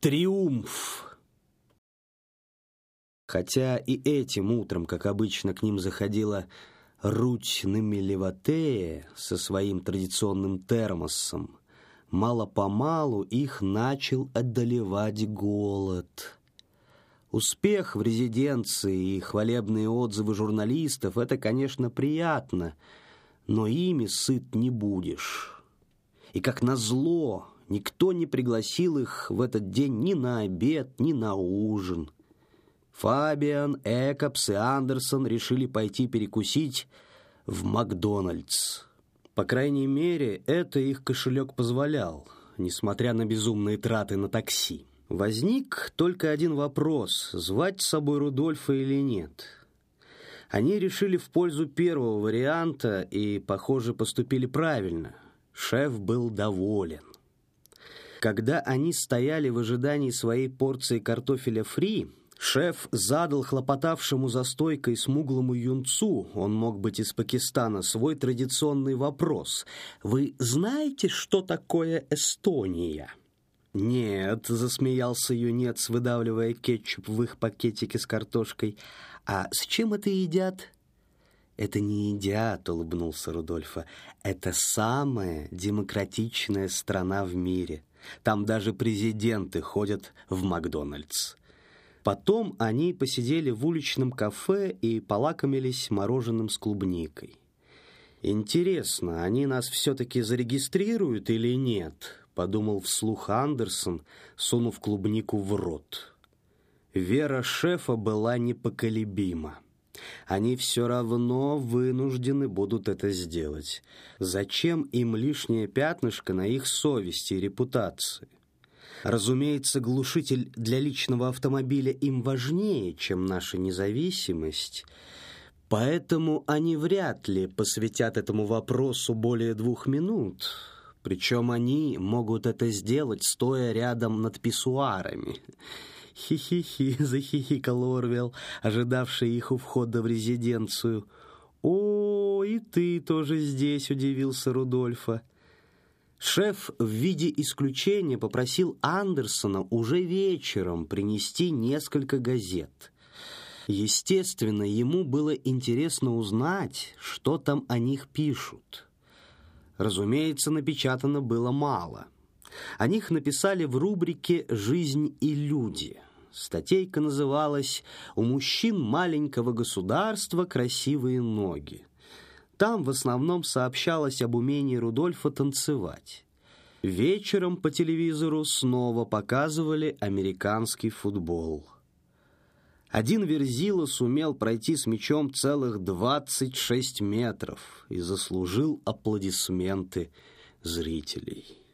Триумф! Хотя и этим утром, как обычно, к ним заходила Руть Намелеватея со своим традиционным термосом, мало-помалу их начал одолевать голод. Успех в резиденции и хвалебные отзывы журналистов – это, конечно, приятно, но ими сыт не будешь. И как назло, никто не пригласил их в этот день ни на обед, ни на ужин. Фабиан, Экопс и Андерсон решили пойти перекусить в Макдональдс. По крайней мере, это их кошелек позволял, несмотря на безумные траты на такси. Возник только один вопрос, звать с собой Рудольфа или нет. Они решили в пользу первого варианта и, похоже, поступили правильно. Шеф был доволен. Когда они стояли в ожидании своей порции картофеля фри, Шеф задал хлопотавшему за стойкой смуглому юнцу, он мог быть из Пакистана, свой традиционный вопрос. «Вы знаете, что такое Эстония?» «Нет», — засмеялся юнец, выдавливая кетчуп в их пакетике с картошкой. «А с чем это едят?» «Это не едят», — улыбнулся Рудольфа. «Это самая демократичная страна в мире. Там даже президенты ходят в Макдональдс». Потом они посидели в уличном кафе и полакомились мороженым с клубникой. «Интересно, они нас все-таки зарегистрируют или нет?» — подумал вслух Андерсон, сунув клубнику в рот. Вера шефа была непоколебима. Они все равно вынуждены будут это сделать. Зачем им лишнее пятнышко на их совести и репутации? Разумеется, глушитель для личного автомобиля им важнее, чем наша независимость, поэтому они вряд ли посвятят этому вопросу более двух минут. Причем они могут это сделать, стоя рядом над писсуарами. «Хи-хи-хи», — захихикал Орвел, ожидавший их у входа в резиденцию. «О, и ты тоже здесь», — удивился Рудольфа. Шеф в виде исключения попросил Андерсона уже вечером принести несколько газет. Естественно, ему было интересно узнать, что там о них пишут. Разумеется, напечатано было мало. О них написали в рубрике «Жизнь и люди». Статейка называлась «У мужчин маленького государства красивые ноги». Там в основном сообщалось об умении Рудольфа танцевать. Вечером по телевизору снова показывали американский футбол. Один Верзила сумел пройти с мячом целых 26 метров и заслужил аплодисменты зрителей.